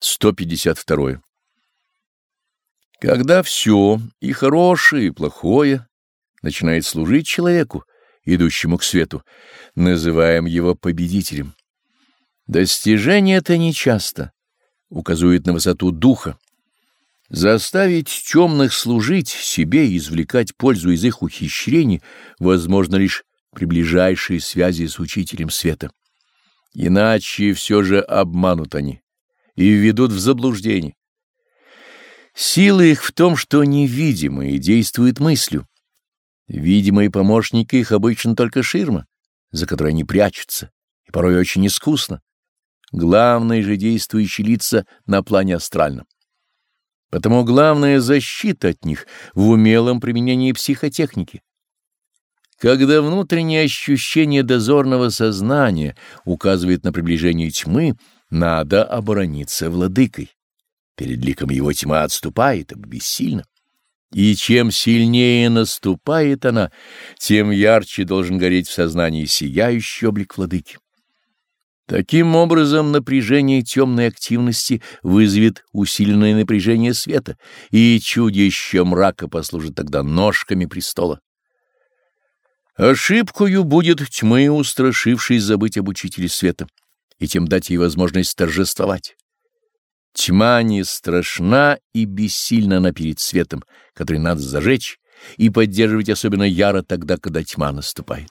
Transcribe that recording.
152. Когда все, и хорошее, и плохое, начинает служить человеку, идущему к свету, называем его победителем. Достижение это нечасто, указывает на высоту духа. Заставить темных служить себе и извлекать пользу из их ухищрений возможно лишь при ближайшей связи с учителем света. Иначе все же обманут они и введут в заблуждение. Сила их в том, что невидимые действуют мыслью. Видимые помощники их обычно только ширма, за которой они прячутся, и порой очень искусно. Главные же действующие лица на плане астральном. Потому главная защита от них в умелом применении психотехники. Когда внутреннее ощущение дозорного сознания указывает на приближение тьмы, надо оборониться владыкой. Перед ликом его тьма отступает, ибо. И чем сильнее наступает она, тем ярче должен гореть в сознании сияющий облик владыки. Таким образом, напряжение темной активности вызовет усиленное напряжение света, и чудище мрака послужит тогда ножками престола. Ошибкою будет тьмы, устрашившись забыть об учителе света и тем дать ей возможность торжествовать. Тьма не страшна и бессильна она перед светом, который надо зажечь и поддерживать особенно яро тогда, когда тьма наступает.